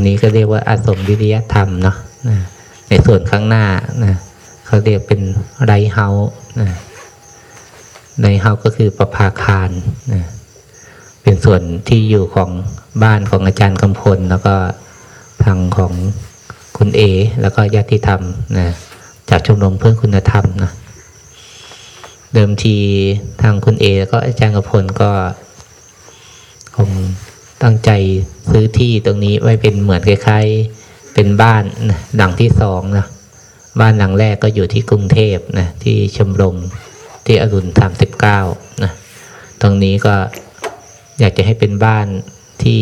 นนี้ก็เรียกว่าอาสมวิริยธรรมเนาะนะในส่วนข้างหน้านะเขาเรียกเป็นไรเฮานะไรเฮาก็คือประภาคารนะเป็นส่วนที่อยู่ของบ้านของอาจารย์กำพล แล้วก็ทางของคุณเอ แล้วก็ญาติธรรมนะจากชมรมเพื่อนคุณธรรมนะเดิมทีทางคุณเอแล้วก็อาจารย์กำพลก็คง ตั้งใจซื้อที่ตรงนี้ไว้เป็นเหมือนคล้ายๆเป็นบ้านนะหลังที่สองนะบ้านหลังแรกก็อยู่ที่กรุงเทพนะที่ชมรมที่อรุณสามสิบเก้านะตรงนี้ก็อยากจะให้เป็นบ้านที่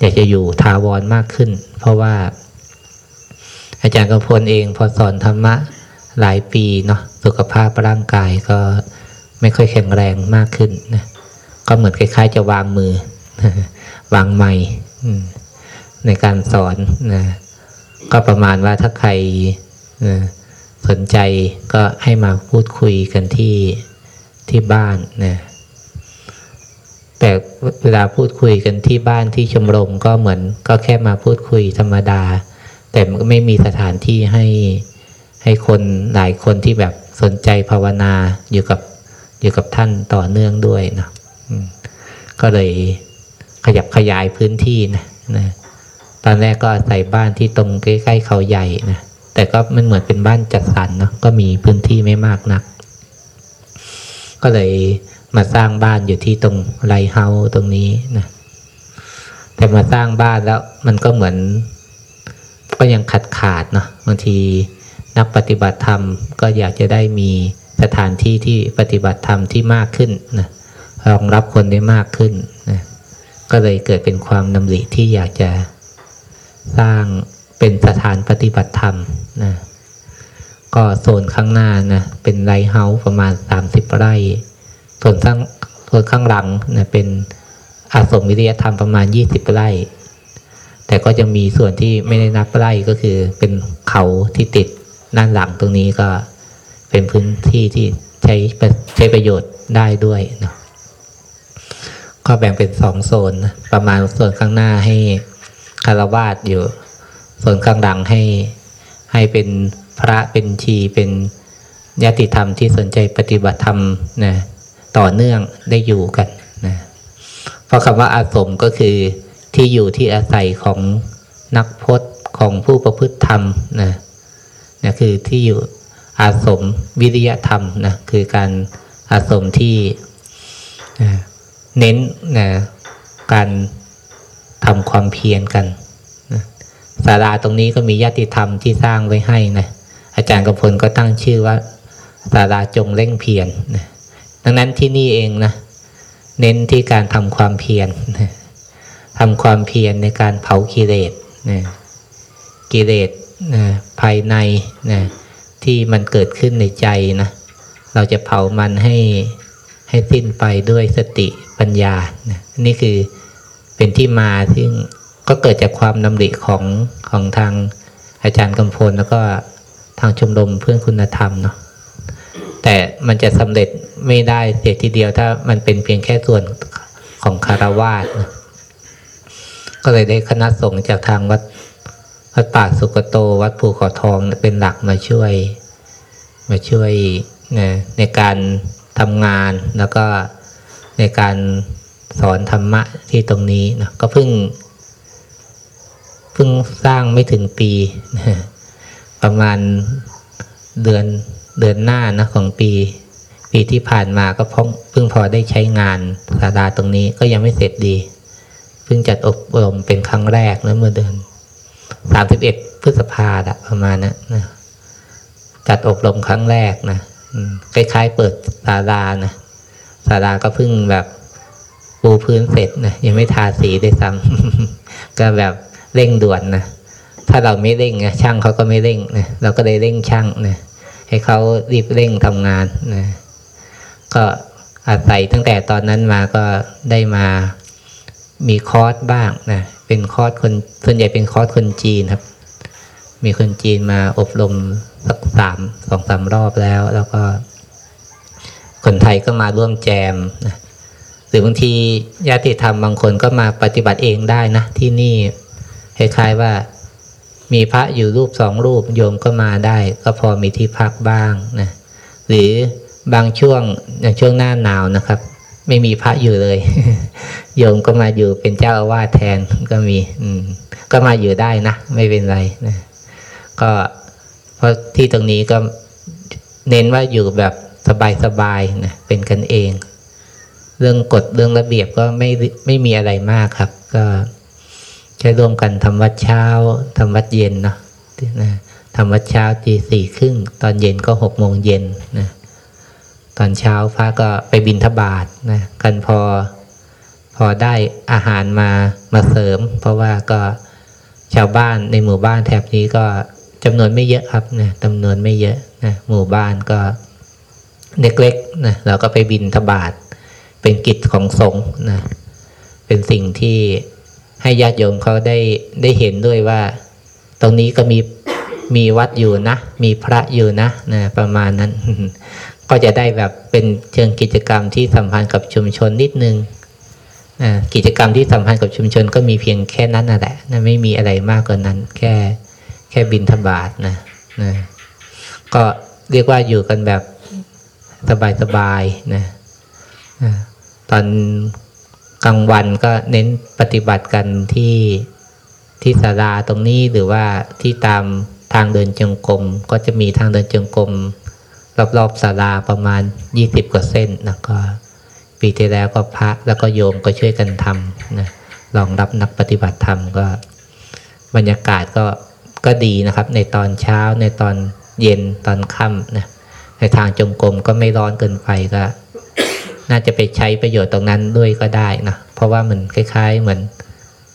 อยากจะอยู่ทาวรมากขึ้น เพราะว่า อาจารย์กำพลเองพอสอนธรรมะหลายปีเนาะสุขภาพร่างกายก็ไม่ค่อยแข็งแรงมากขึ้นนะก็เหมือนคล้ายๆจะวางมือ วางไม้อืมในการสอนนะก็ประมาณว่าถ้าใครนะสนใจก็ให้มาพูดคุยกันที่ที่บ้านนะแต่เวลาพูดคุยกันที่บ้านที่ชมรมก็เหมือนก็แค่มาพูดคุยธรรมดา แต่มันไม่มีสถานที่ให้ให้คนหลายคนที่แบบสนใจภาวนาอยู่กับอยู่กับท่านต่อเนื่องด้วยนะก็เลย ขยับขยายพื้นที่นะนะตอนแรกก็อาศัยบ้านที่ตรงใกล้ๆเขาใหญ่นะแต่ก็มันเหมือนเป็นบ้านจัดสรรเนาะก็มีพื้นที่ไม่มากนัก ก็เลยมาสร้างบ้านอยู่ที่ตรงไรเฮาตรงนี้นะแต่มาสร้างบ้านแล้วมันก็เหมือน ก็ยังขาดขาดๆเนาะบางทีนักปฏิบัติธรรมก็อยากจะได้มีสถานที่ที่ปฏิบัติธรรมที่มากขึ้นนะรองรับคนได้มากขึ้นนะ ก็เลยเกิดเป็นความดำริที่อยากจะสร้างเป็นสถานปฏิบัติธรรมนะก็โซนข้างหน้านะเป็นไรเฮาส์ประมาณ 30 ไร่ ส่วนข้างส่วนข้างหลังนะเป็นอาสมวิริยธรรมประมาณ 20 ไร่ แต่ก็จะมีส่วนที่ไม่ได้นับไร่ก็คือเป็นเขาที่ติดด้านหลังตรงนี้ก็เป็นพื้นที่ที่ใช้ใช้ประโยชน์ได้ด้วยเนาะ ก็แบ่งเป็นสองโซนนะประมาณส่วนข้างหน้าให้คารวาสอยู่ ส่วนข้างหลังให้ให้เป็นพระเป็นชีเป็นญาติธรรมที่สนใจปฏิบัติธรรมนะต่อเนื่องได้อยู่กันนะเพราะคำว่าอาสมก็คือที่อยู่ที่อาศัยของนักพจน์ของผู้ประพฤติธรรมนะนะคือที่อยู่อาสมวิริยธรรมนะคือการอาสมที่นะ เน้นนะการทำความเพียรกันนะศาลาตรงนี้ก็มีญาติธรรมที่สร้างไว้ให้นะอาจารย์กำพลก็ตั้งชื่อว่าศาลาจงเร่งเพียรนะดังนั้นที่นี่เองนะเน้นที่การทำความเพียรนะทำความเพียรในการเผากิเลสนะกิเลสนะภายในนะที่มันเกิดขึ้นในใจนะเราจะเผามันให้ให้สิ้นไปด้วยสติ ปัญญานะนี่คือเป็นที่มาซึ่งก็เกิดจากความดำริของของทางอาจารย์กำพลแล้วก็ทางชมรมเพื่อนคุณธรรมเนาะแต่มันจะสำเร็จไม่ได้เสียทีเดียวถ้ามันเป็นเพียงแค่ส่วนของคารวาสนะก็เลยได้คณะสงฆ์จากทางวัดวัดป่าสุกโต วัดภูเขาทองเป็นหลักมาช่วย มาช่วยนะในการทำงานแล้วก็ ในการสอนธรรมะที่ตรงนี้นะก็เพิ่งเพิ่งสร้างไม่ถึงปีนะประมาณเดือนเดือนหน้านะของปี ปีที่ผ่านมาก็เพิ่งเพิ่งพอได้ใช้งานศาลาตรงนี้ก็ยังไม่เสร็จดี เพิ่งจัดอบรมเป็นครั้งแรกนะเมื่อเดือนสามสิบเอ็ดพฤษภาอะประมาณนั้นนะจัดอบรมครั้งแรกนะคล้ายๆเปิดศาลานะ ศาลาก็เพิ่งแบบปูพื้นเสร็จนะยังไม่ทาสีได้วยซ้ำก็แบบเร่งด่วนนะถ้าเราไม่เร่งนะช่างเขาก็ไม่เร่งนะเราก็เลยเร่งช่างนะให้เขารีบเร่งทำงานนะก็อาศัยตั้งแต่ตอนนั้นมาก็ได้มามีคอร์สบ้างนะเป็นคอร์สคนส่วนใหญ่เป็นคอร์สคนจีนครับ มีคนจีนมาอบรมสักสามสองสามรอบแล้ว แล้วก็ คนไทยก็มาร่วมแจมนะหรือบางทีญาติธรรมบางคนก็มาปฏิบัติเองได้นะที่นี่คคล้ายๆว่ามีพระอยู่รูปสองรูปโยมก็มาได้ ก็พอมีที่พักบ้างนะหรือบางช่วงอย่างช่วงหน้าหนาวนะครับ ไม่มีพระอยู่เลย โยมก็มาอยู่เป็นเจ้าอาวาสแทนก็มี อืม ก็มาอยู่ได้นะไม่เป็นไรนะก็เพราะที่ตรงนี้ก็เน้นว่าอยู่แบบ สบายๆนะเป็นกันเอง เรื่องกฎเรื่องระเบียบก็ไม่ไม่มีอะไรมากครับ ก็ใช้ร่วมกันทำวัดเช้าทำวัดเย็นเนาะนะทำวัดเช้าตีสี่ครึ่งตอนเย็นก็หกโมงเย็นนะตอนเช้าพระก็ไปบินทบาทนะกันพอพอได้อาหารมามาเสริม เพราะว่าก็ชาวบ้านในหมู่บ้านแถบนี้ก็จำนวนไม่เยอะครับนะจำนวนไม่เยอะนะหมู่บ้านก็ เล็กๆนะเราก็ไปบินทบาทเป็นกิจของสงฆ์นะเป็นสิ่งที่ให้ญาติโยมเขาได้ได้เห็นด้วยว่า ตรงนี้ก็มีมีวัดอยู่นะ มีพระอยู่นะนะประมาณนั้น ก็จะได้แบบเป็นเชิงกิจกรรมที่สัมพันธ์กับชุมชนนิดนึงนะกิจกรรมที่สัมพันธ์กับชุมชนก็มีเพียงแค่นั้นน่ะแหละนะไม่มีอะไรมากกว่านั้น แค่แค่บินทบาทนะนะก็เรียกว่าอยู่กันแบบ สบายๆนะนะตอนกลางวันก็เน้นปฏิบัติกันที่ที่ศาลาตรงนี้หรือว่าที่ตามทางเดินจงกรมก็จะมีทางเดินจงกรมรอบๆศาลาประมาณ20กว่าเส้นนะก็ปีที่แล้วก็พระแล้วก็โยมก็ช่วยกันทำนะรองรับนักปฏิบัติธรรมก็ บรรยากาศก็ก็ดีนะครับ ในตอนเช้าในตอนเย็นตอนค่ำนะ ในทางจงกรมก็ไม่ร้อนเกินไปก็ น่าจะไปใช้ประโยชน์ตรงนั้นด้วยก็ได้นะเพราะว่ามันคล้าย ๆ เหมือน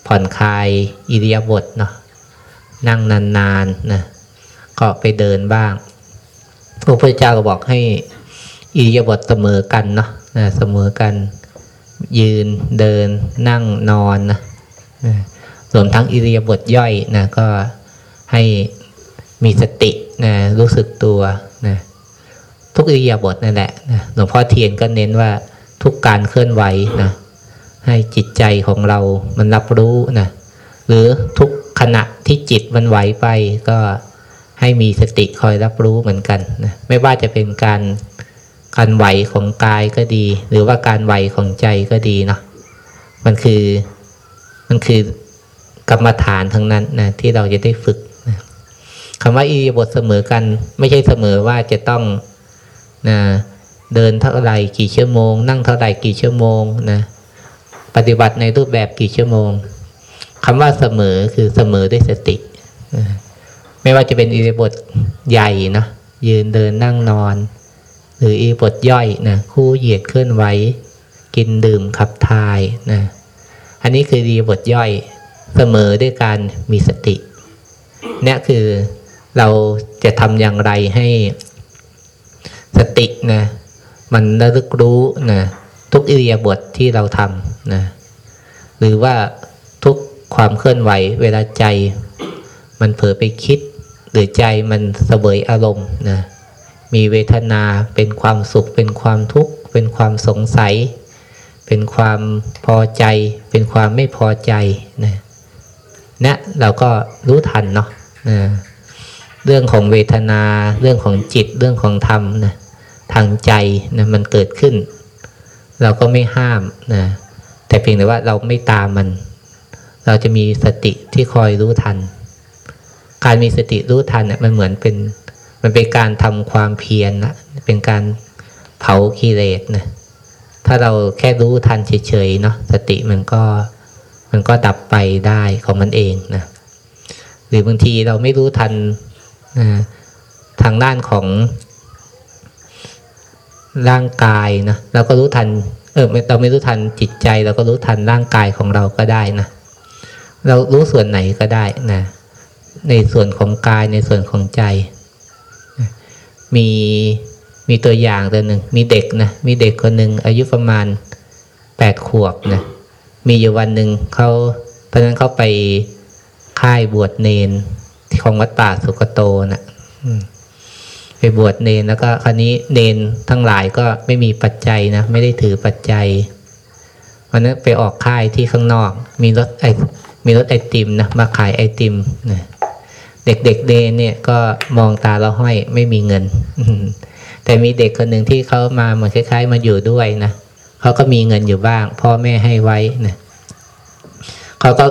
ผ่อนคลายอิริยาบถเนาะนั่งนานๆนะก็ไปเดินบ้างพระพุทธเจ้าก็บอกให้อิริยาบถเสมอกันเนาะนะเสมอกัน ยืนเดินนั่งนอนนะรวมทั้งอิริยาบถย่อยนะก็ให้มีสตินะรู้สึกตัว ทุกอิริยาบถนั่นแหละนะหลวงพ่อเทียนก็เน้นว่าทุกการเคลื่อนไหวนะให้จิตใจของเรามันรับรู้นะหรือทุกขณะที่จิตมันไหวไปก็ให้มีสติคอยรับรู้เหมือนกันนะไม่ว่าจะเป็นการการไหวของกายก็ดี หรือว่าการไหวของใจก็ดีเนาะมันคือมันคือกรรมฐานทั้งนั้นนะที่เราจะได้ฝึกนะคำว่าอิริยาบถเสมอกัน ไม่ใช่เสมอว่าจะต้อง นะเดินเท่าไหร่กี่ชั่วโมง นั่งเท่าไหร่กี่ชั่วโมงนะปฏิบัติในรูปแบบกี่ชั่วโมงคำว่าเสมอคือเสมอด้วยสตินะไม่ว่าจะเป็นอิริยาบถใหญ่นะยืนเดินนั่งนอน หรืออิริบถย่อยนะคู่เหยียดเคลื่อนไหวกินดื่มขับถ่ายนะอันนี้คืออิริบถย่อยเสมอด้วยการมีสติเนี่ยคือเราจะทำอย่างไรให้ สตินะมันระลึกรู้นะทุกอิริยาบถทที่เราทำนะหรือว่าทุกความเคลื่อนไหวเวลาใจ มันเผลอไปคิด หรือใจมันเสวยอารมณ์นะมีเวทนาเป็นความสุข เป็นความทุกข์ เป็นความสงสัย เป็นความพอใจ เป็นความไม่พอใจนะนะเราก็รู้ทันเนาะนะเรื่องของเวทนาเรื่องของจิตเรื่องของธรรมนะ ทางใจนะมันเกิดขึ้น เราก็ไม่ห้ามนะแต่เพียงแต่ว่าเราไม่ตามมัน เราจะมีสติที่คอยรู้ทัน การมีสติรู้ทันเนี่ยมันเหมือนเป็นมันเป็นการทำความเพียรนะเป็นการเผากิเลสนะถ้าเราแค่รู้ทันเฉยๆเนาะสติมันก็มันก็ดับไปได้ของมันเองนะหรือบางทีเราไม่รู้ทันนะทางด้านของ ร่างกายนะเราก็รู้ทันเออเราไม่รู้ทันจิตใจ เราก็รู้ทันร่างกายของเราก็ได้นะเรารู้ส่วนไหนก็ได้นะในส่วนของกายในส่วนของใจ มีมีตัวอย่างตัวหนึ่งมีเด็กนะมีเด็กคนหนึ่งอายุประมาณแปดขวบนะมีอยู่วันหนึ่งเขาตอนนั้นเขาไปค่ายบวชเนนที่ของวัดป่าสุกโตนะ่ะ ไปบวชเนนแล้วก็คราวนี้เนนทั้งหลายก็ไม่มีปัจจัยนะ ไม่ได้ถือปัจจัยวันนั้นไปออกค่ายที่ข้างนอก มีรถไอมีรถไอติมนะมาขายไอติมนะเด็กๆเดนเนี่ยก็มองตาเราห้อยไม่มีเงิน แต่มีเด็กคนหนึ่งที่เขามาเหมือนคล้าย ๆ มาอยู่ด้วยนะเขาก็มีเงินอยู่บ้าง พ่อแม่ให้ไว้นะเขาก็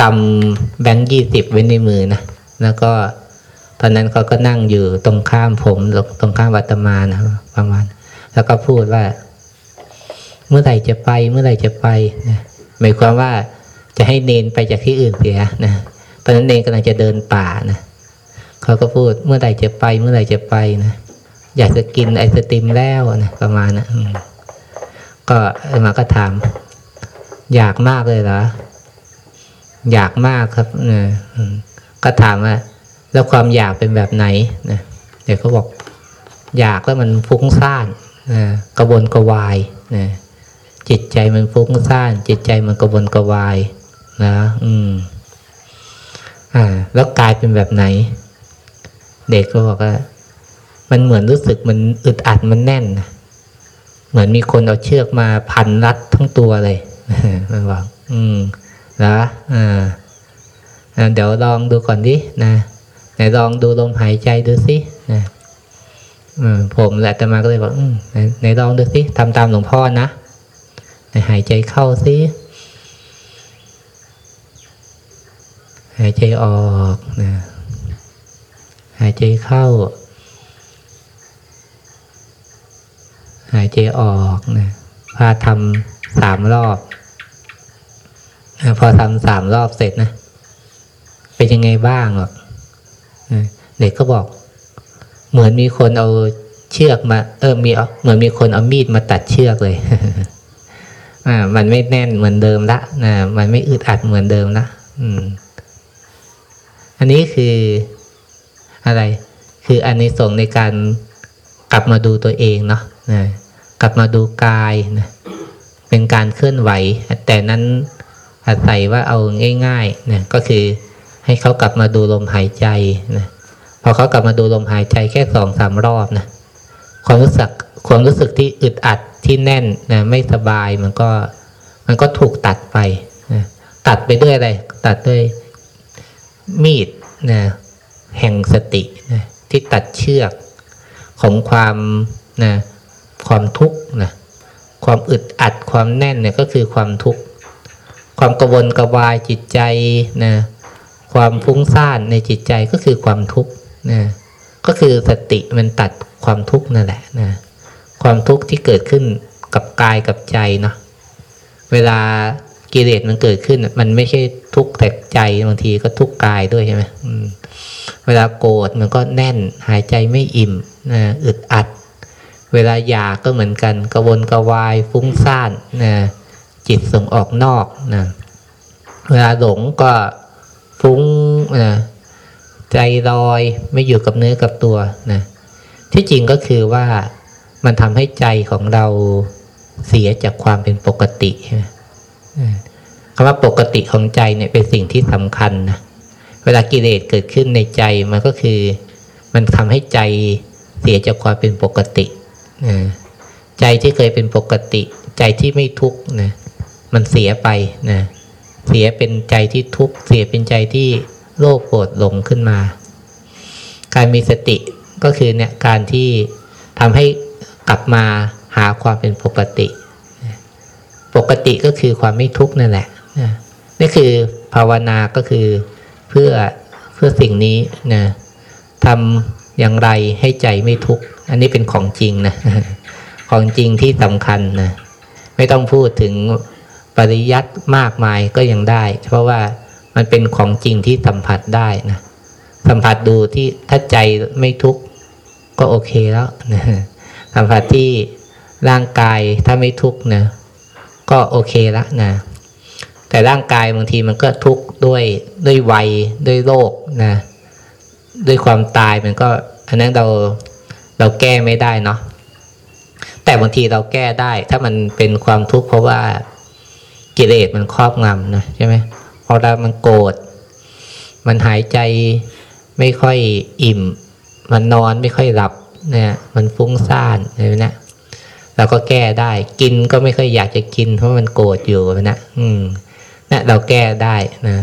กำแบงค์ยี่สิบไว้ในมือนะแล้วก็ ตอนนั้นเขาก็นั่งอยู่ตรงข้ามผมตรงข้ามวัตมานะประมาณ แล้วก็พูดว่า เมื่อไหร่จะไป เมื่อไหร่จะไปนะหมายความว่าจะให้เนนไปจากที่อื่นเสียนะตอนนั้นเนนกำลังจะเดินป่านะเขาก็พูดเมื่อไหร่จะไปเมื่อไหร่จะไปนะอยากจะกินไอศติมแล้วนะประมาณนะอืมก็มาก็ถาม อยากมากเลยเหรออยากมากครับเนยอืมก็ถามว่า แล้วความอยากเป็นแบบไหนนะเดี๋ยวเขาบอกอยากแล้วมันฟุ้งซ่านนะกระวนกระวายนะจิตใจมันฟุ้งซ่าน จิตใจมันกระวนกระวายนะ อืม อ่า แล้วกายเป็นแบบไหน เด็กก็บอกว่ามันเหมือนรู้สึกมันอึดอัดมันแน่นนะเหมือนมีคนเอาเชือกมาพันรัดทั้งตัวเลยมันบอกอืมแล้วอ่าอ่าเดี๋ยวลองดูก่อนดินะ ไหนลองดูลมหายใจดูสินะผมแหละแต่มาก็เลยบอกไหนลองดูสิทำตามหลวงพ่อนะหนหายใจเข้าสิหายใจออกนะหายใจเข้า หายใจออกนะพาทำสามรอบ พอทำสามรอบเสร็จนะ เป็นยังไงบ้างหรอ เด็กก็บอก เหมือนมีคนเอาเชือกมา เออมีเหมือนมีคนเอามีดมาตัดเชือกเลยอ่ามันไม่แน่นเหมือนเดิมละนะมันไม่อึดอัดเหมือนเดิมละอืม อันนี้คืออะไร คืออันในส่งในการกลับมาดูตัวเองเนาะนะกลับมาดูกายนะเป็นการเคลื่อนไหว แต่นั้นอาศัยว่าเอาง่ายๆนะก็คือ ให้เขากลับมาดูลมหายใจนะพอเขากลับมาดูลมหายใจแค่สองสามรอบนะความรู้สึกความรู้สึกที่อึดอัดที่แน่นนะไม่สบายมันก็มันก็ถูกตัดไปนะตัดไปด้วยอะไร ตัดด้วยมีดนะแห่งสตินะที่ตัดเชือกของความนะความทุกข์นะความอึดอัดความแน่นเนี่ยก็คือความทุกข์ ความกระวนกระวายจิตใจนะ ความฟุ้งซ่านในจิตใจก็คือความทุกข์นะก็คือสติมันตัดความทุกข์นั่นแหละนะความทุกข์ที่เกิดขึ้นกับกายกับใจเนาะเวลากิเลสมันเกิดขึ้น มันไม่ใช่ทุกข์แต่ใจบางทีก็ทุกข์กายด้วยใช่ไหมเวลาโกรธมันก็แน่นหายใจไม่อิ่มนะอึดอัด เวลาอยากก็เหมือนกันกระวนกระวายฟุ้งซ่านนะจิตส่งออกนอกนะเวลาหลงก็ ฟุ้งนะใจลอยไม่อยู่กับเนื้อกับตัวนะที่จริงก็คือว่ามันทำให้ใจของเราเสียจากความเป็นปกติใช่ไหมคำว่าปกติของใจเนี่ยเป็นสิ่งที่สำคัญนะเวลากิเลสเกิดขึ้นในใจมันก็คือ มันทำให้ใจเสียจากความเป็นปกตินะใจที่เคยเป็นปกติ ใจที่ไม่ทุกข์นะมันเสียไปนะ เสียเป็นใจที่ทุกข์เสียเป็นใจที่โลภโกรธหลงขึ้นมา การมีสติก็คือเนี่ยการที่ทำให้กลับมาหาความเป็นปกติ ปกติก็คือความไม่ทุกข์นั่นแหละนี่คือภาวนาก็คือเพื่อเพื่อสิ่งนี้นะทำอย่างไรให้ใจไม่ทุกข์อันนี้เป็นของจริงนะของจริงที่สำคัญนะไม่ต้องพูดถึง ปริยัติมากมายก็ยังได้ เพราะว่ามันเป็นของจริงที่สัมผัสได้นะสัมผัสดูที่ถ้าใจไม่ทุกข์ก็โอเคแล้วนะสัมผัสที่ร่างกายถ้าไม่ทุกข์นะก็โอเคแล้วนะแต่ร่างกายบางทีมันก็ทุกข์ด้วยด้วยวัยด้วยโรคนะด้วยความตายมันก็ อันนั้นเราเราแก้ไม่ได้เนาะแต่บางทีเราแก้ได้ ถ้ามันเป็นความทุกข์เพราะว่า กิเลสมันครอบงำนะใช่ไหมพอเรามันโกรธมันหายใจไม่ค่อยอิ่ม มันนอนไม่ค่อยหลับเนี่ยมันฟุ้งซ่านอะไรนะเราก็แก้ได้ กินก็ไม่ค่อยอยากจะกิน เพราะมันโกรธอยู่นะอืมนะเราแก้ได้นะ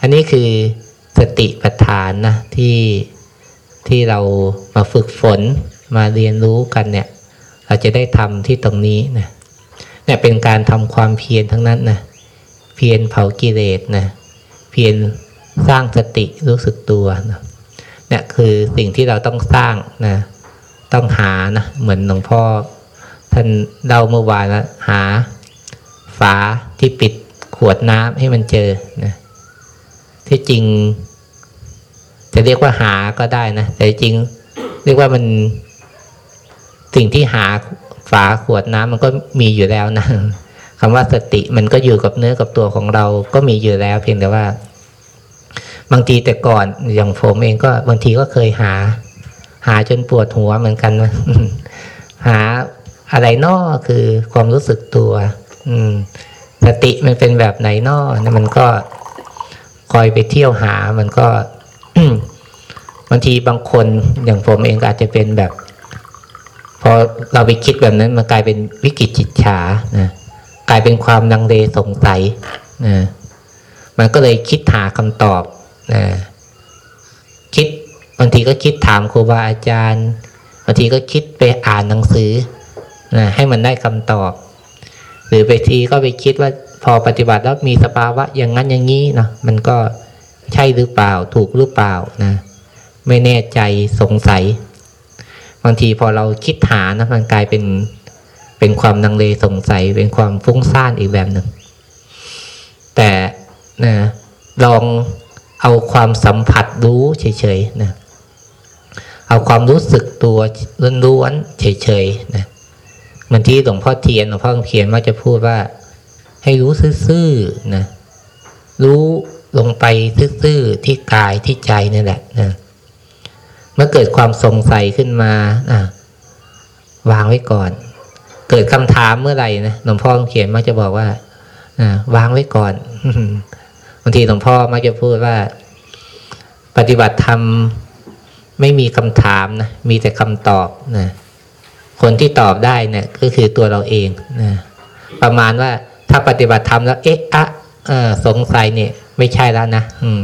อันนี้คือสติปัฏฐานนะที่ที่เรามาฝึกฝนมาเรียนรู้กันเนี่ย เราจะได้ทำที่ตรงนี้นะ เนี่ยเป็นการทำความเพียรทั้งนั้นนะเพียรเผากิเลสนะเพียรสร้างสติรู้สึกตัวนะเนี่ยคือสิ่งที่เราต้องสร้างนะต้องหานะเหมือนหลวงพ่อท่านเล่าเมื่อวานแล้วหาฝาที่ปิดขวดน้ำให้มันเจอนะที่จริง จะเรียกว่าหาก็ได้นะแต่จริง เรียกว่ามันสิ่งที่หา ฝาขวดน้ำมันก็มีอยู่แล้วนะคำว่าสติมันก็อยู่กับเนื้อกับตัวของเราก็มีอยู่แล้ว เพียงแต่ว่า บางทีแต่ก่อนอย่างผมเองก็บางทีก็เคยหา หาจนปวดหัวเหมือนกันนะหาอะไรนอคือความรู้สึกตัว อืม สติมันเป็นแบบไหนนอนะมันก็คอยไปเที่ยวหามันก็บางทีบางคนอย่างผมเองก็อาจจะเป็นแบบ พอเราไปคิดแบบนั้นมันกลายเป็นวิกฤตจิตฉานะกลายเป็นความลังเลสงสัยนะมันก็เลยคิดหาคำตอบนะคิดบางทีก็คิดถามครูบาอาจารย์บางทีก็คิดไปอ่านหนังสือนะให้มันได้คำตอบ หรือบางทีก็ไปคิดว่าพอปฏิบัติแล้วมีสภาวะอย่างนั้นอย่างนี้นะมันก็ใช่หรือเปล่าถูกหรือเปล่านะไม่แน่ใจสงสัยางทีพอเราคิดหานะมันกลายเป็นเป็นความนังเลสงสัย เป็นความฟุ้งซ่านอีกแบบหนึ่ง แต่นะลองเอาความสัมผัสรู้เฉยๆนะเอาความรู้สึกตัวล้วนๆเฉยๆนะมือนที่หลวงพ่อเทียนหลวงพ่อเขียนมักจะพูดว่า ให้รู้ซื่อๆนะรู้ลงไปซื่อๆที่กายที่ใจนี่แหละนะ มื่อเกิดความสงสัยขึ้นมาอะวางไว้ก่อน เกิดคำถามเมื่อไหร่นะหลวงพ่อเขียนมักจะบอกว่าอ่าวางไว้ก่อนบางทีหลวงพ่อมักจะพูดว่า ปฏิบัติธรรมไม่มีคำถามนะมีแต่คำตอบนะคนที่ตอบได้เนี่ยก็คือตัวเราเองนะประมาณว่าถ้าปฏิบัติธรรมแล้ว เอ๊ะอะออสงสัยเนี่ย ไม่ใช่แล้วนะอืม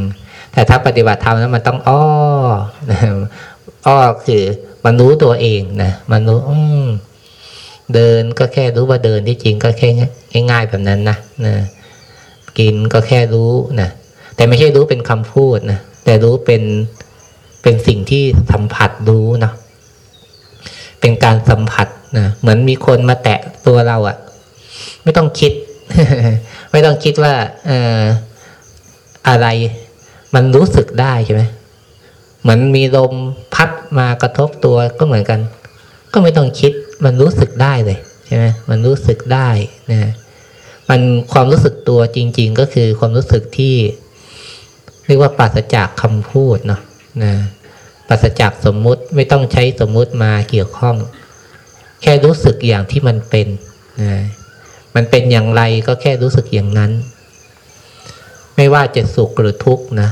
แต่ถ้าปฏิบัติธรรมแล้วมันต้องอ้อนะอ้อคือมันรู้ตัวเองนะมันรู้อืเดินก็แค่รู้ว่าเดินที่จริงก็แค่ง่ายๆแบบนั้นนะนะกินก็แค่รู้นะแต่ไม่ใช่รู้เป็นคำพูดนะแต่รู้เป็นเป็นสิ่งที่สัมผัสรู้เนาะเป็นการสัมผัสนะเหมือนมีคนมาแตะตัวเราอะ่ะ ไม่ต้องคิด ไม่ต้องคิดว่าเอออะไร มันรู้สึกได้ใช่ไหมเหมือนมีลมพัดมากระทบตัวก็เหมือนกัน ก็ไม่ต้องคิดมันรู้สึกได้เลยใช่ไหมมันรู้สึกได้นะมันความรู้สึกตัวจริง ๆ ก็คือความรู้สึกที่เรียกว่าปราศจากคำพูดเนาะนะปราศจากสมมุติไม่ต้องใช้สมมุติมาเกี่ยวข้อง แค่รู้สึกอย่างที่มันเป็นนะมันเป็นอย่างไรก็แค่รู้สึกอย่างนั้น ไม่ว่าจะสุขหรือทุกข์นะ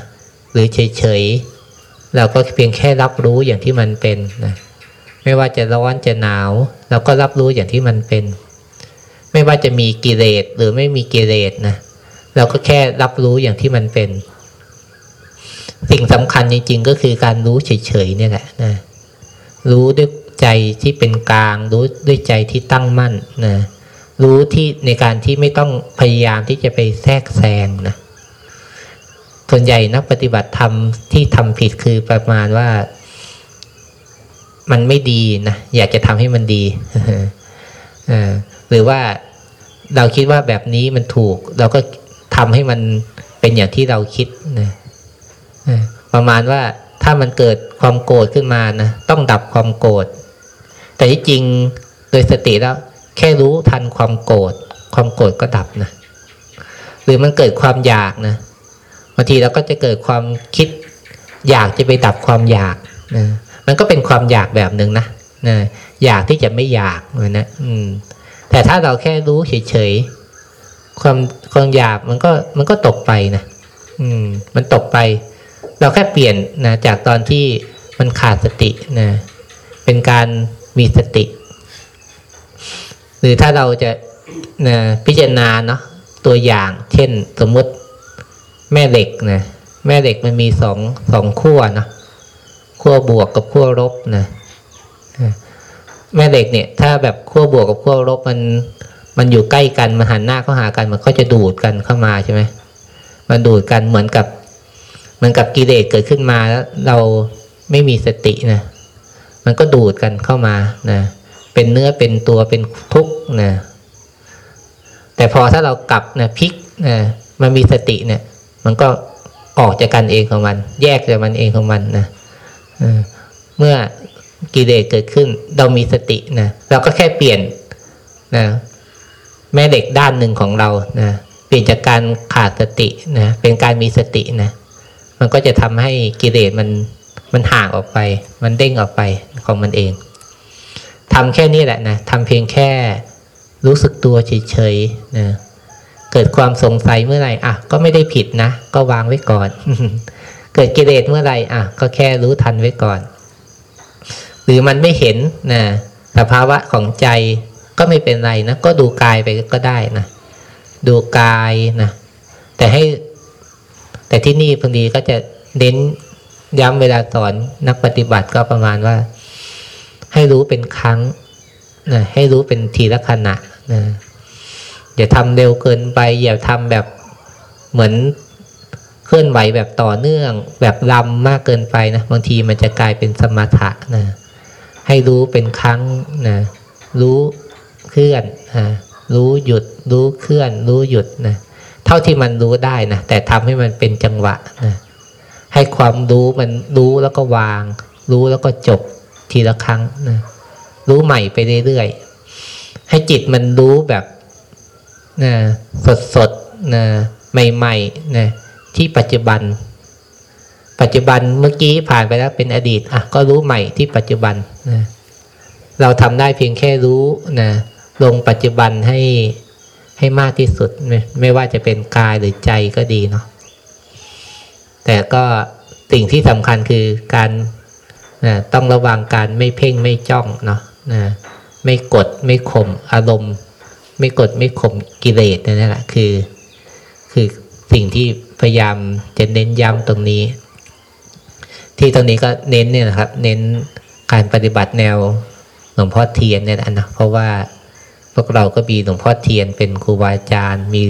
หรือเฉยๆเราก็เพียงแค่รับรู้อย่างที่มันเป็นนะไม่ว่าจะร้อนจะหนาว เราก็รับรู้อย่างที่มันเป็น ไม่ว่าจะมีกิเลสหรือไม่มีกิเลสนะเราก็แค่รับรู้อย่างที่มันเป็น สิ่งสำคัญจริงๆก็คือการรู้เฉยๆเนี่ยแหละนะรู้ด้วยใจที่เป็นกลาง รู้ด้วยใจที่ตั้งมั่นนะรู้ที่ในการที่ไม่ต้องพยายามที่จะไปแทรกแซงนะ ส่วนใหญ่นักปฏิบัติธรรมที่ทำผิดคือประมาณว่า มันไม่ดีนะอยากจะทำให้มันดีหรือว่าเราคิดว่าแบบนี้มันถูก เราก็ทำให้มันเป็นอย่างที่เราคิดนะประมาณว่าถ้ามันเกิดความโกรธขึ้นมานะต้องดับความโกรธแต่ที่จริงโดยสติแล้ว แค่รู้ทันความโกรธความโกรธก็ดับนะหรือมันเกิดความอยากนะ บางทีเราก็จะเกิดความคิดอยากจะไปดับความอยากนะมันก็เป็นความอยากแบบหนึ่งนะนะอยากที่จะไม่อยากเลยนะ อืม แต่ถ้าเราแค่รู้เฉยๆความความอยากมันก็มันก็ตกไปนะอืม มันตกไป เราแค่เปลี่ยนนะจากตอนที่มันขาดสตินะเป็นการมีสติ หรือถ้าเราจะนะพิจารณาเนาะตัวอย่าง เช่น สมมติ แม่เหล็กนะแม่เหล็กมันมีสองสองขั้วนะขั้วบวกกับขั้วลบนะแม่เหล็กเนี่ย ถ้าแบบขั้วบวกกับขั้วลบมัน มันอยู่ใกล้กันมันหันหน้าเข้าหากัน มันก็จะดูดกันเข้ามาใช่ไหมมันดูดกันเหมือนกับเหมือนกับกิเลสเกิดขึ้นมาแล้วเราไม่มีสตินะมันก็ดูดกันเข้ามานะเป็นเนื้อเป็นตัวเป็นทุกข์นะแต่พอถ้าเรากลับนะพลิกนะมันมีสติเนี่ย มันก็ออกจากกันเองของมัน แยกจากมันเองของมันนะเออเมื่อกิเลสเกิดขึ้น เรามีสตินะเราก็แค่เปลี่ยนนะแม่เหล็กด้านหนึ่งของเรานะเปลี่ยนจากการขาดสตินะเป็นการมีสตินะมันก็จะทำให้กิเลสมันมันห่างออกไป มันเด้งออกไปของมันเองทำแค่นี้แหละนะทำเพียงแค่รู้สึกตัวเฉยๆนะ เกิดความสงสัยเมื่อไหร่อะก็ไม่ได้ผิดนะ ก็วางไว้ก่อน เกิดกิเลสเมื่อไหร่อะก็แค่รู้ทันไว้ก่อน หรือมันไม่เห็นนะสภาวะของใจก็ไม่เป็นไรนะ ก็ดูกายไปก็ได้นะดูกายนะแต่ให้ แต่ที่นี่พอดีก็จะเน้นย้ำเวลาสอนนักปฏิบัติก็ประมาณว่า ให้รู้เป็นครั้งนะให้รู้เป็นทีละขณะนะ อย่าทำเร็วเกินไป อย่าทำแบบเหมือนเคลื่อนไหวแบบต่อเนื่อง แบบลำมากเกินไปนะบางทีมันจะกลายเป็นสมถะนะให้รู้เป็นครั้งนะรู้เคลื่อนนะรู้หยุด รู้เคลื่อน รู้หยุดนะเท่าที่มันรู้ได้นะแต่ทำให้มันเป็นจังหวะนะให้ความรู้มันรู้แล้วก็วาง รู้แล้วก็จบทีละครั้งนะรู้ใหม่ไปเรื่อยๆให้จิตมันรู้แบบ นะสดๆนะใหม่ๆนะที่ปัจจุบัน ปัจจุบันเมื่อกี้ผ่านไปแล้วเป็นอดีตอะก็รู้ใหม่ที่ปัจจุบันนะเราทำได้เพียงแค่รู้นะลงปัจจุบันให้ให้มากที่สุดไม่ไม่ว่าจะเป็นกายหรือใจก็ดีเนาะแต่ก็สิ่งที่สำคัญคือการนะต้องระวังการไม่เพ่งไม่จ้องเนาะนะไม่กดไม่ข่มอารมณ์ ไม่กดไม่ข่มกิเลสนั่นแหละคือ คือสิ่งที่พยายามจะเน้นย้ำตรงนี้ ที่ตรงนี้ก็เน้นเนี่ยนะครับ เน้นการปฏิบัติแนวหลวงพ่อเทียนเนี่ยนะเพราะว่าพวกเราก็มีหลวงพ่อเทียนเป็นครูบาอาจารย์ มี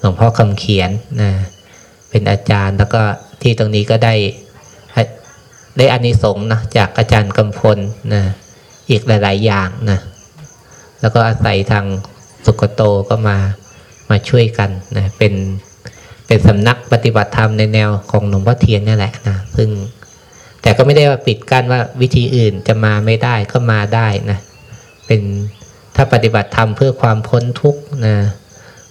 หลวงพ่อคำเขียนนะเป็นอาจารย์แล้วก็ที่ตรงนี้ก็ได้ได้อานิสงส์นะจากอาจารย์กำพลนะอีกหลาย ๆ อย่างนะแล้วก็อาศัยทาง สุกโตก็มามาช่วยกันนะเป็นเป็นสำนักปฏิบัติธรรมในแนวของหลวงพ่อเทียนนี่แหละนะซึ่งแต่ก็ไม่ได้ว่าปิดกั้นว่าวิธีอื่นจะมาไม่ได้ก็มาได้นะเป็นถ้าปฏิบัติธรรมเพื่อความพ้นทุกข์นะ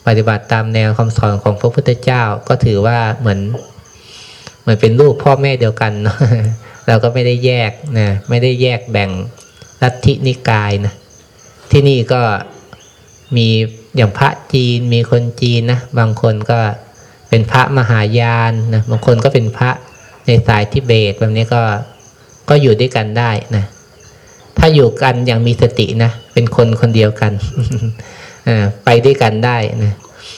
ปฏิบัติตามแนวคำสอนของพระพุทธเจ้าก็ถือว่าเหมือน เหมือนเป็นลูกพ่อแม่เดียวกันเนาะเราก็ไม่ได้แยกนะไม่ได้แยกแบ่งลัทธินิกายนะที่นี่ก็ มีอย่างพระจีนมีคนจีนนะบางคนก็เป็นพระมหายานนะบางคนก็เป็นพระในสายทิเบตแบบนี้ก็ก็อยู่ด้วยกันได้นะถ้าอยู่กันอย่างมีสตินะเป็นคนคนเดียวกันไปด้วยกันได้นะ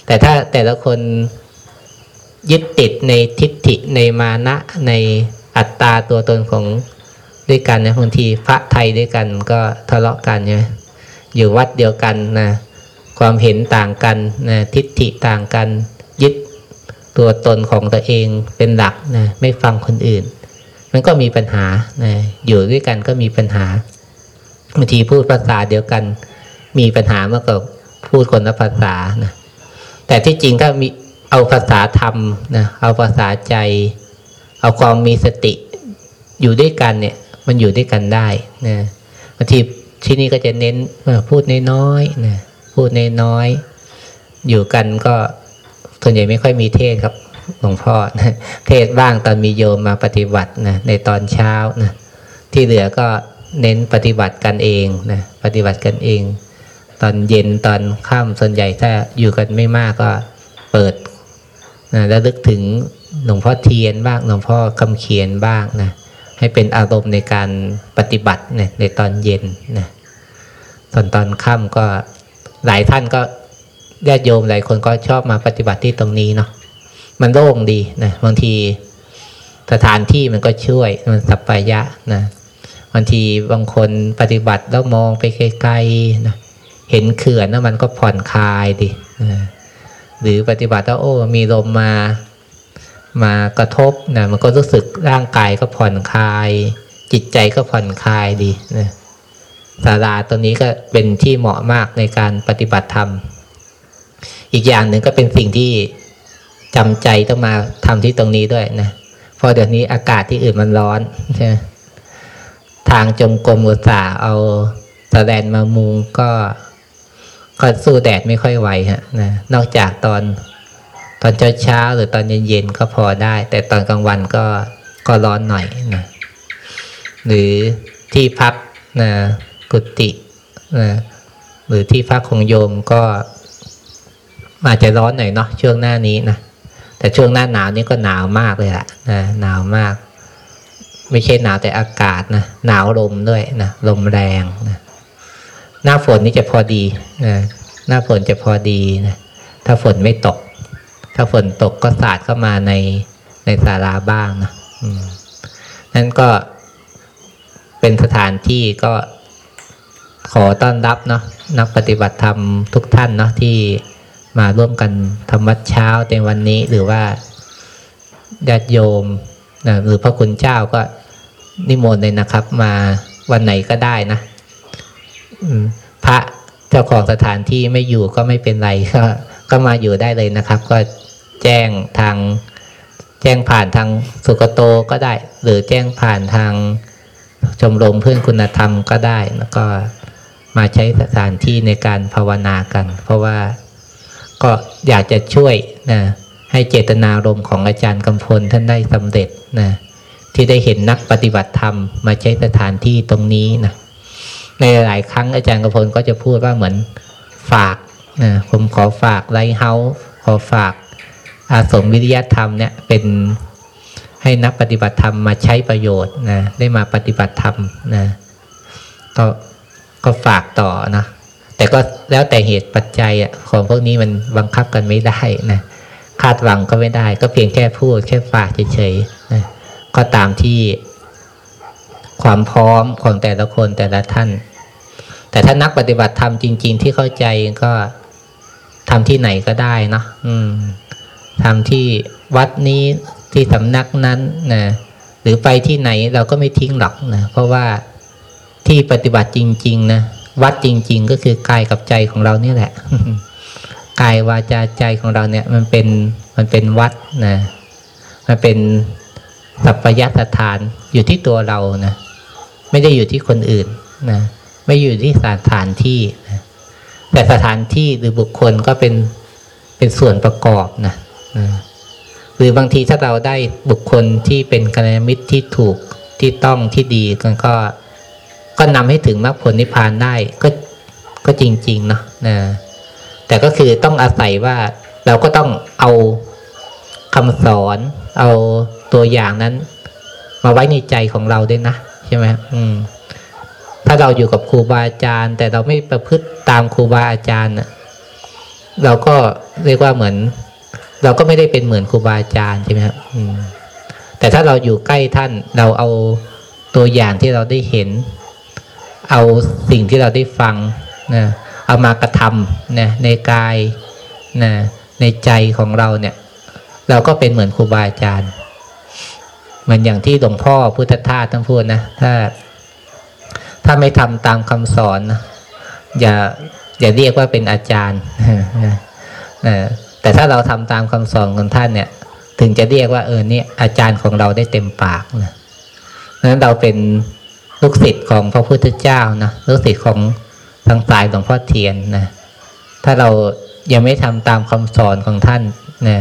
แต่ถ้าแต่ละคนยึดติดในทิฏฐิในมานะในอัตตาตัวตนของด้วยกันนะบางทีพระไทยด้วยกันก็ทะเลาะกันใช่ไหมอยู่วัดเดียวกันนะ ความเห็นต่างกันนะทิฏฐิต่างกันยึดตัวตนของตัวเองเป็นหลักนะไม่ฟังคนอื่น มันก็มีปัญหานะอยู่ด้วยกันก็มีปัญหาบางทีพูดภาษาเดียวกัน มีปัญหามากกว่าพูดคนละภาษานะแต่ที่จริงถ้ามีเอาภาษาธรรมนะเอาภาษาใจ เอาความมีสติอยู่ด้วยกันเนี่ย มันอยู่ด้วยกันได้นะบางทีที่นี่ก็จะเน้นพูดน้อยๆนะ พูดน้อยๆอยู่กันก็ส่วนใหญ่ไม่ค่อยมีเทศครับหลวงพ่อนะเทศบ้างตอนมีโยมมาปฏิบัตินะในตอนเช้านะที่เหลือก็เน้นปฏิบัติกันเองนะปฏิบัติกันเอง ตอนเย็นตอนค่ำส่วนใหญ่ถ้าอยู่กันไม่มากก็เปิดนะแล้วลึกถึงหลวงพ่อเทียนบ้างหลวงพ่อคำเขียนบ้างนะให้เป็นอารมณ์ในการปฏิบัตินี่ยในตอนเย็นนะตอนตอนค่ำก็ หลายท่านก็ญาติโยมหลายคนก็ชอบมาปฏิบัติที่ตรงนี้เนาะมันโล่งดีนะบางทีสถานที่มันก็ช่วยมันสัปปายะนะบางทีบางคนปฏิบัติแล้วมองไปไกลๆนะเห็นเขื่อนแล้วมันก็ผ่อนคลายดีนะหรือปฏิบัติแล้วโอ้มีลมมามากระทบนะมันก็รู้สึกร่างกายก็ผ่อนคลาย จิตใจก็ผ่อนคลายดีนะ ศาลาตัวนี้ก็เป็นที่เหมาะมากในการปฏิบัติธรรม อีกอย่างหนึ่งก็เป็นสิ่งที่จำใจต้องมาทำที่ตรงนี้ด้วยนะเพราะเดี๋ยวนี้อากาศที่อื่นมันร้อนใช่ทางจงกรมอุตสาเอาตะแลนมามุงก็ก็สู้แดดไม่ค่อยไหวฮะนะนอกจากตอนตอนเช้าเช้าหรือตอนเย็นๆก็พอได้ แต่ตอนกลางวันก็ก็ร้อนหน่อยนะหรือที่พักนะ กุฏินะหรือที่พักของโยมก็อาจจะร้อนหน่อยเนาะช่วงหน้านี้นะแต่ช่วงหน้าหนาวนี่ก็หนาวมากเลยอะนะหนาวมาก ไม่ใช่หนาวแต่อากาศนะหนาวลมด้วยนะลมแรงนะหน้าฝนนี่จะพอดีนะหน้าฝนจะพอดีนะถ้าฝนไม่ตก ถ้าฝนตกก็สาดเข้ามาในในศาลาบ้างนะนั่นก็เป็นสถานที่ก็ ขอต้อนรับเนาะนักปฏิบัติธรรมทุกท่านเนาะที่มาร่วมกันทำวัดเช้าในวันนี้ หรือว่าญาติโยมนะหรือพระคุณเจ้าก็นิมนต์เลยนะครับ มาวันไหนก็ได้นะพระเจ้าของสถานที่ไม่อยู่ก็ไม่เป็นไรก็ก็มาอยู่ได้เลยนะครับ ก็แจ้งทาง แจ้งผ่านทางสุกโตก็ได้ หรือแจ้งผ่านทางชมรมเพื่อนคุณธรรมก็ได้แล้วก็ มาใช้สถานที่ในการภาวนากัน เพราะว่าก็อยากจะช่วยนะให้เจตนารมณ์ของอาจารย์กำพลท่านได้สำเร็จนะที่ได้เห็นนักปฏิบัติธรรม มาใช้สถานที่ตรงนี้นะในหลายครั้งอาจารย์กำพลก็จะพูดว่าเหมือนฝากนะผมขอฝากไลท์เฮาส์ขอฝากอาสมวิริยธรรมเนี่ยเป็นให้นักปฏิบัติธรรมมาใช้ประโยชน์นะได้มาปฏิบัติธรรมนะก็ ก็ฝากต่อนะแต่ก็แล้วแต่เหตุปัจจัยอะของพวกนี้มันบังคับกันไม่ได้นะคาดหวังก็ไม่ได้ ก็เพียงแค่พูดแค่ฝากเฉยๆนะก็ตามที่ความพร้อมของแต่ละคนแต่ละท่าน แต่ถ้านักปฏิบัติธรรมจริง ๆ ที่เข้าใจก็ทำที่ไหนก็ได้นะอืมทำที่วัดนี้ที่สำนักนั้นนะหรือไปที่ไหนเราก็ไม่ทิ้งหรอกนะเพราะว่า ที่ปฏิบัติจริง ๆ นะ วัดจริง ๆ ก็คือกายกับใจของเรานี่แหละกายวาจาใจของเราเนี่ย มันเป็นมันเป็นวัดนะมันเป็นสัพพยสถานอยู่ที่ตัวเรานะไม่ได้อยู่ที่คนอื่นนะไม่อยู่ที่สถานที่นะแต่สถานที่หรือบุคคลก็เป็นเป็นส่วนประกอบนะนะหรือบางทีถ้าเราได้บุคคลที่เป็นกัลยาณมิตรที่ถูกที่ต้องที่ดีกันก็ ก็นำให้ถึงมรรคผลนิพพานได้ก็ก็จริงๆเนาะนะแต่ก็คือต้องอาศัยว่าเราก็ต้องเอาคำสอน เอาตัวอย่างนั้น มาไว้ในใจของเราด้วยนะใช่ไหมอืม ถ้าเราอยู่กับครูบาอาจารย์ แต่เราไม่ประพฤติตามครูบาอาจารย์น่ะเราก็เรียกว่าเหมือน เราก็ไม่ได้เป็นเหมือนครูบาอาจารย์ใช่ไหมครับแต่ถ้าเราอยู่ใกล้ท่านเราเอาตัวอย่างที่เราได้เห็น เอาสิ่งที่เราได้ฟังนะเอามากระทำนะในกายนะในใจของเราเนี่ย เราก็เป็นเหมือนครูบาอาจารย์เหมือนอย่างที่หลวงพ่อพุทธทาสท่านพูดนะถ้า ถ้าไม่ทำตามคำสอนนะอย่าอย่าเรียกว่าเป็นอาจารย์แต่ถ้าเราทำตามคำสอนของท่านเนี่ย ถึงจะเรียกว่าเออเนี่ยอาจารย์ของเราได้เต็มปากนะนั้นเราเป็น ลูกศิษย์ของพระพุทธเจ้านะลูกศิษย์ของทางสายหลวงพ่อเทียนนะถ้าเรายังไม่ทำตามคำสอนของท่านนะ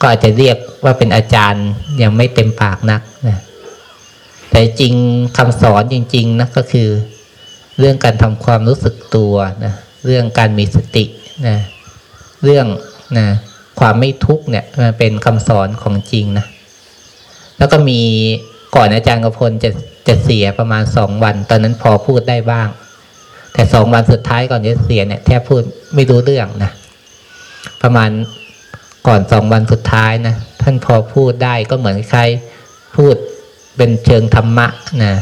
ก็อาจจะเรียกว่าเป็นอาจารย์ยังไม่เต็มปากนักนะแต่จริงคำสอนจริง ๆนะก็คือ เรื่องการทำความรู้สึกตัวนะเรื่องการมีสตินะเรื่องนะความไม่ทุกเนี่ยมันเป็นคำสอนของจริงนะแล้วก็มีก่อนอาจารย์กพลจะ จะเสียประมาณสองวัน ตอนนั้นพอพูดได้บ้าง แต่สองวันสุดท้ายก่อนจะเสียเนี่ยแทบพูดไม่รู้เรื่องนะประมาณก่อนสองวันสุดท้ายนะท่านพอพูดได้ก็เหมือนใครพูดเป็นเชิงธรรมะนะ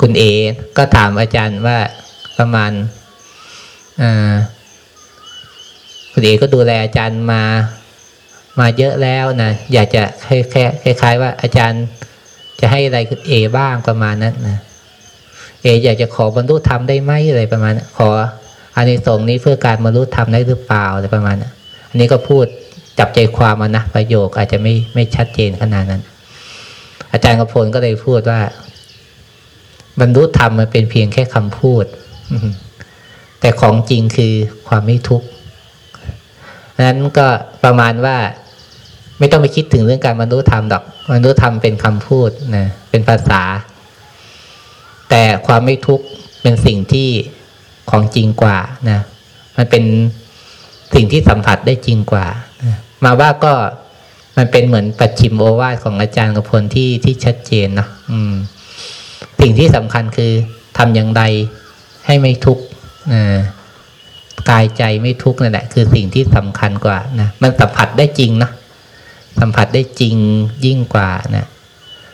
คุณเอก็ถามอาจารย์ว่าประมาณอคุณเอก็ดูแลอาจารย์มามาเยอะแล้วนะอยากจะแค่แค่คล้ายๆว่าอาจารย์ จะให้อะไรคุณเอบ้างประมาณนั้นนะเออยากจะขอบรรลุธรรมได้ไหมอะไรประมาณนั้นขออานิสงส์นี้เพื่อการบรรลุธรรมได้หรือเปล่าอะไรประมาณนั้นอันนี้ก็พูดจับใจความมานะประโยคอาจจะไม่ไม่ชัดเจนขนาดนั้น อาจารย์กระพลก็เลยพูดว่า บรรลุธรรมมันเป็นเพียงแค่คำพูดแต่ของจริงคือความไม่ทุกข์นั้นก็ประมาณว่า ไม่ต้องไปคิดถึงเรื่องการบรรลุธรรมดอกบรรลุธรรมเป็นคำพูดนะเป็นภาษา แต่ความไม่ทุกข์เป็นสิ่งที่ของจริงกว่านะมันเป็นสิ่งที่สัมผัสได้จริงกว่านะมาว่าก็มันเป็นเหมือนปัจฉิมโอวาทของอาจารย์กระพลที่ที่ชัดเจนนะอืม สิ่งที่สำคัญคือทำอย่างไรให้ไม่ทุกข์กายใจไม่ทุกข์นั่นแหละคือสิ่งที่สำคัญกว่านะมันสัมผัสได้จริงนะ สัมผัสได้จริงยิ่งกว่านะ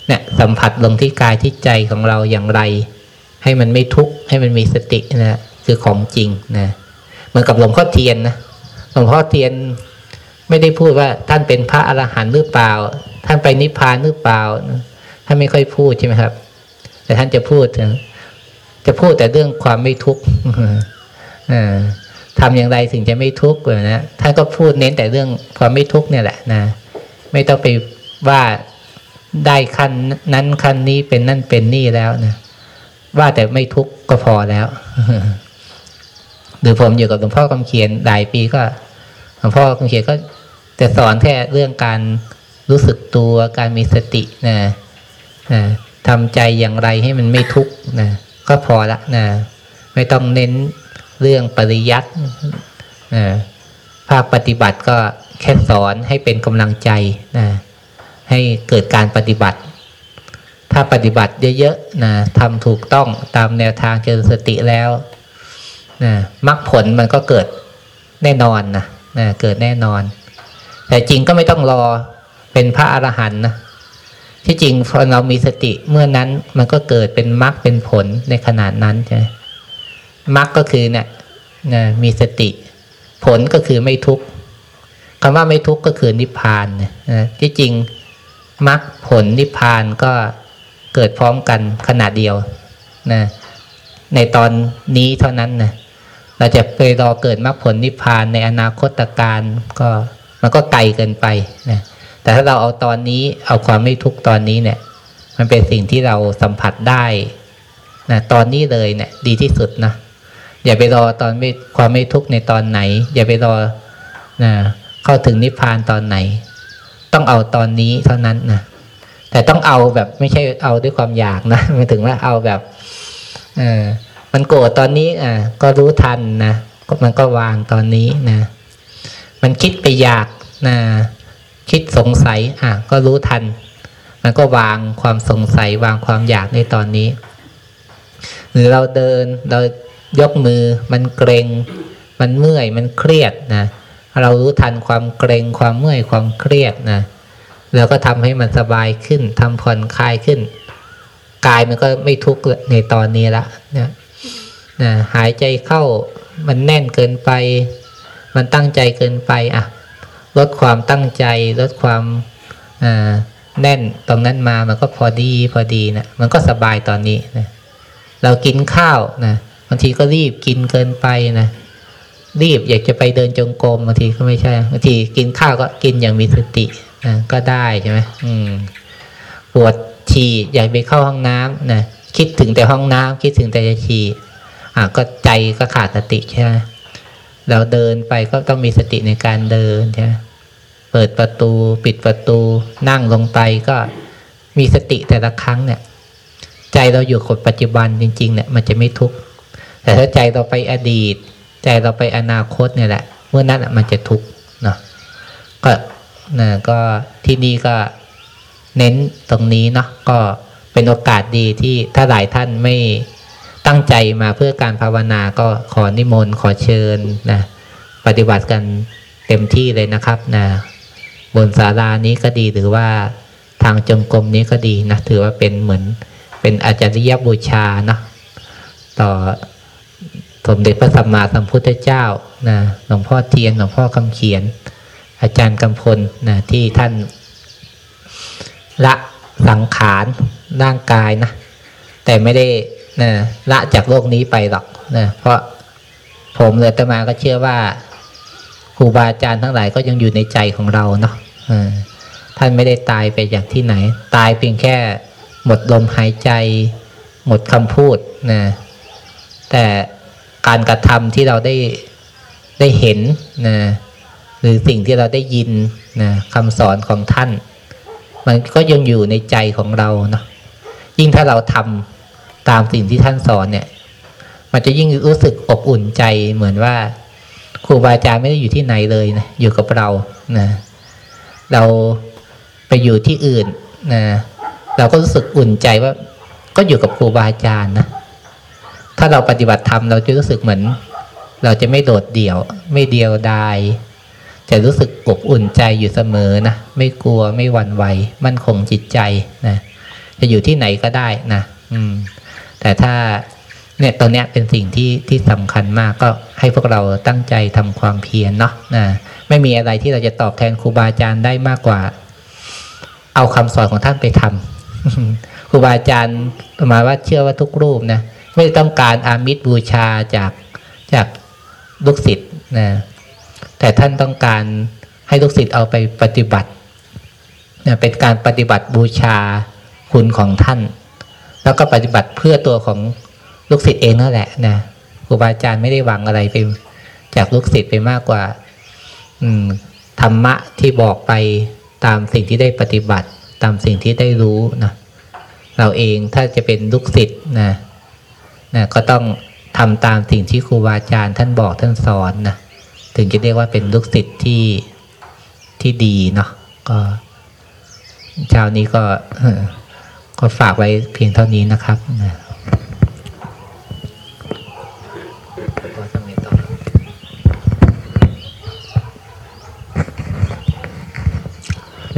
เนี่ยสัมผัสลงที่กายที่ใจของเราอย่างไร ให้มันไม่ทุกข์ให้มันมีสตินะคือของจริงนะเหมือนกับหลวงพ่อเทียนนะหลวงพ่อเทียนไม่ได้พูดว่าท่านเป็นพระอรหันต์หรือเปล่า ท่านไปนิพพานหรือเปล่าท่านไม่ค่อยพูดใช่ไหมครับ แต่ท่านจะพูดจะพูดแต่เรื่องความไม่ทุกข์ทำอย่างไรถึงจะไม่ทุกข์นะท่านก็พูดเน้นแต่เรื่องความไม่ทุกข์เนี่ยแหละนะ ไม่ต้องไปว่าได้ขั้นนั้นขั้นนี้เป็นนั่นเป็นนี่แล้วนะว่าแต่ไม่ทุกข์ก็พอแล้วหรือผมอยู่กับหลวงพ่อคำเขียนหลายปีก็หลวงพ่อคำเขียนก็จะสอนแค่เรื่องการรู้สึกตัวการมีสตินะนะทำใจอย่างไรให้มันไม่ทุกข์นะก็พอละนะไม่ต้องเน้นเรื่องปริยัตินะภาคปฏิบัติก็ แค่สอนให้เป็นกำลังใจนะให้เกิดการปฏิบัติ ถ้าปฏิบัติเยอะๆนะทำถูกต้องตามแนวทางเจริญสติแล้วนะมรรคผลมันก็เกิดแน่นอนนะนะเกิดแน่นอน แต่จริงก็ไม่ต้องรอเป็นพระอรหันต์นะที่จริงพอเรามีสติเมื่อนั้นมันก็เกิดเป็นมรรคเป็นผลในขนาดนั้นใช่ไหมมรรคก็คือเนี่ยนะมีสติ ผลก็คือไม่ทุกข์ คำว่าไม่ทุกข์ก็คือนิพพานนะที่จริงมรรคผลนิพพานก็เกิดพร้อมกันขนาดเดียวนะในตอนนี้เท่านั้นนะเราจะไปรอเกิดมรรคผลนิพพานในอนาคตการก็มันก็ไกลเกินไปนะแต่ถ้าเราเอาตอนนี้เอาความไม่ทุกตอนนี้เนี่ย มันเป็นสิ่งที่เราสัมผัสได้นะตอนนี้เลยเนี่ย ดีที่สุดนะอย่าไปรอตอนไม่ความไม่ทุกในตอนไหน อย่าไปรอนะ เข้าถึงนิพพานตอนไหน ต้องเอาตอนนี้เท่านั้นนะแต่ต้องเอาแบบไม่ใช่เอาด้วยความอยากนะไม่ถึงว่าเอาแบบเออมันโกรธตอนนี้อะก็รู้ทันนะมันก็วางตอนนี้นะ มันคิดไปอยากนะคิดสงสัยอะก็รู้ทัน มันก็วางความสงสัยวางความอยากในตอนนี้ หรือเราเดินเรายกมือมันเกรง มันเมื่อยมันเครียดนะ เรารู้ทันความเกรงความเมื่อยความเครียดนะเราก็ทำให้มันสบายขึ้นทำผ่อนคลายขึ้น กายมันก็ไม่ทุกข์ในตอนนี้ละนะนะหายใจเข้ามันแน่นเกินไป มันตั้งใจเกินไปอะลดความตั้งใจลดความแน่นตรงนั้นมามันก็พอดีพอดีนะมันก็สบายตอนนี้นะเรากินข้าวนะบางทีก็รีบกินเกินไปนะ รีบอยากจะไปเดินจงกรมบางทีก็ไม่ใช่บางทีกินข้าวก็กินอย่างมีสตินะก็ได้ใช่ไหมอืมปวดฉี่อยากไปเข้าห้องน้ำนะคิดถึงแต่ห้องน้ำคิดถึงแต่จะฉี่อะก็ใจก็ขาดสติใช่ไหมเราเดินไปก็ต้องมีสติในการเดินใช่ไหมเปิดประตูปิดประตู นั่งลงไปก็มีสติแต่ละครั้งเนี่ย ใจเราอยู่กับปัจจุบันจริง ๆ เนี่ย มันจะไม่ทุกข์แต่ถ้าใจเราไปอดีต ใจเราไปอนาคตเนี่ยแหละ เมื่อนั้นมันจะทุกข์เนาะก็นะก็ที่นี่ก็เน้นตรงนี้เนาะก็เป็นโอกาสดีที่ถ้าหลายท่านไม่ตั้งใจมาเพื่อการภาวนาก็ขอนิมนต์ขอเชิญนะปฏิบัติกันเต็มที่เลยนะครับนะบนศาลานี้ก็ดีหรือว่าทางจงกรมนี้ก็ดีนะถือว่าเป็นเหมือนเป็นอาจาริยบูชาเนาะต่อ สมเด็จพระสัมมาสัมพุทธเจ้านะหลวงพ่อเทียนหลวงพ่อคำเขียน อาจารย์กำพลนะที่ท่านละสังขารร่างกายนะ แต่ไม่ได้นะละจากโลกนี้ไปหรอกนะเพราะผมเลยตมาก็เชื่อว่าครูบาอาจารย์ทั้งหลายก็ยังอยู่ในใจของเราเนาะอ่าท่านไม่ได้ตายไปจากที่ไหน ตายเพียงแค่หมดลมหายใจ หมดคำพูดนะแต่ การกระทำที่เราได้ได้เห็นนะหรือสิ่งที่เราได้ยินนะคำสอนของท่าน มันก็ยังอยู่ในใจของเราเนาะยิ่งถ้าเราทำตามสิ่งที่ท่านสอนเนี่ย มันจะยิ่งรู้สึกอบอุ่นใจเหมือนว่าครูบาอาจารย์ไม่ได้อยู่ที่ไหนเลยนะอยู่กับเรานะเราไปอยู่ที่อื่นนะเราก็รู้สึกอุ่นใจว่าก็อยู่กับครูบาอาจารย์นะ ถ้าเราปฏิบัติธรรมเราจะรู้สึกเหมือน เราจะไม่โดดเดี่ยว ไม่เดียวดาย จะรู้สึกอบอุ่นใจอยู่เสมอนะ ไม่กลัวไม่หวั่นไหวมั่นคงจิตใจนะ จะอยู่ที่ไหนก็ได้นะอืม แต่ถ้าเนี่ยตอนเนี้ยเป็นสิ่งที่ที่สำคัญมากก็ให้พวกเราตั้งใจทำความเพียรเนาะนะไม่มีอะไรที่เราจะตอบแทนครูบาอาจารย์ได้มากกว่า เอาคำสอนของท่านไปทำครูบาอาจารย์ประมาณว่าเชื่อว่าทุกรูปนะ ไม่ได้ต้องการอามิตรบูชาจากจากลูกศิษย์นะแต่ท่านต้องการให้ลูกศิษย์เอาไปปฏิบัตินะเป็นการปฏิบัติบูชาคุณของท่าน แล้วก็ปฏิบัติเพื่อตัวของลูกศิษย์เองนั่นแหละนะครูบาอาจารย์ไม่ได้หวังอะไรไปจากลูกศิษย์ไปมากกว่าธรรมะที่บอกไปตามสิ่งที่ได้ปฏิบัติ ตามสิ่งที่ได้รู้นะเราเองถ้าจะเป็นลูกศิษย์นะ นะก็ต้องทำตามสิ่งที่ครูบาอาจารย์ท่านบอกท่านสอนนะถึงจะเรียกว่าเป็นลูกศิษย์ที่ที่ดีเนาะก็เช้านี้ก็ก็ฝากไว้เพียงเท่านี้นะครับนะก็ต้องมีต่อ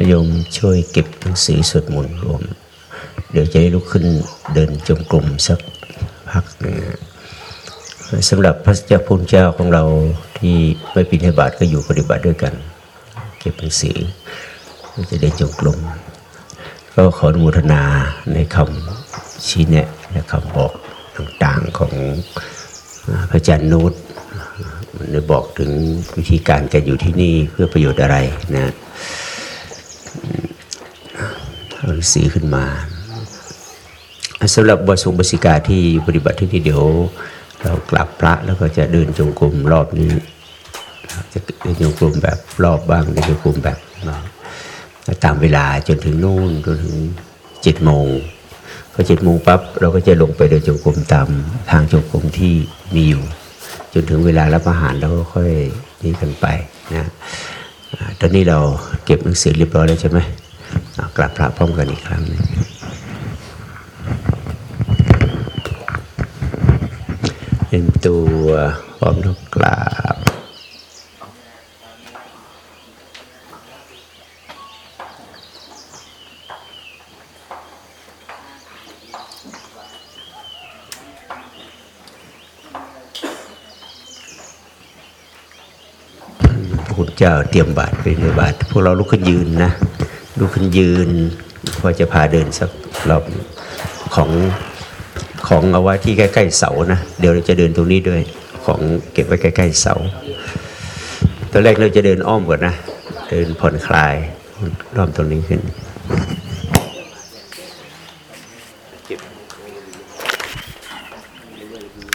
โยมช่วยเก็บหนังสือสวดมนต์รวม เดี๋ยวจะได้ลุกขึ้นเดินจงกรมสัก พักสำหรับพระเจ้าพุทธเจ้าของเราที่ไม่ปิณฑบาตก็อยู่ปฏิบัติด้วยกัน เก็บหนังสือจะได้จงกรมก็ขออนุโมทนาในคำชี้แนะและคำบอกต่างๆของพระอาจารย์นูตมันได้บอกถึงวิธีการการอยู่ที่นี่เพื่อประโยชน์อะไรนะเอาหนังสือขึ้นมา สำหรับบทสงบสิกาที่ปฏิบัติที่นี่เดี๋ยว เรากลับพระแล้วก็จะเดินจงกรมรอบนี้ จะเดินจงกรมแบบรอบบ้างเดินจงกรมแบบตามเวลาจนถึงนู่นจนถึงเจ็ดโมงพอเจ็ดโมงปั๊บเราก็จะลงไปเดินจงกรมตามทางจงกรมที่มีอยู่ จนถึงเวลารับอาหารแล้วก็ค่อยนี่กันไปนะตอนนี้เราเก็บหนังสือเรียบร้อยแล้วใช่ไหมอ่ากลับพระพร้อมกันอีกครั้งหนึง เป็นตัวพร้อมแล้วกราบพระคุณเจ้าเตรียมบาตรเป็นบาตรพวกเราลุกขึ้นยืนนะลุกขึ้นยืนพอจะพาเดินสักรอบของ ของเอาไว้ที่ใกล้ๆเสานะ เดี๋ยวเราจะเดินตรงนี้ด้วย ของเก็บไว้ใกล้ๆเสาตอนแรกเราจะเดินอ้อมก่อนนะ เดินผ่อนคลายรอบตรงนี้ขึ้น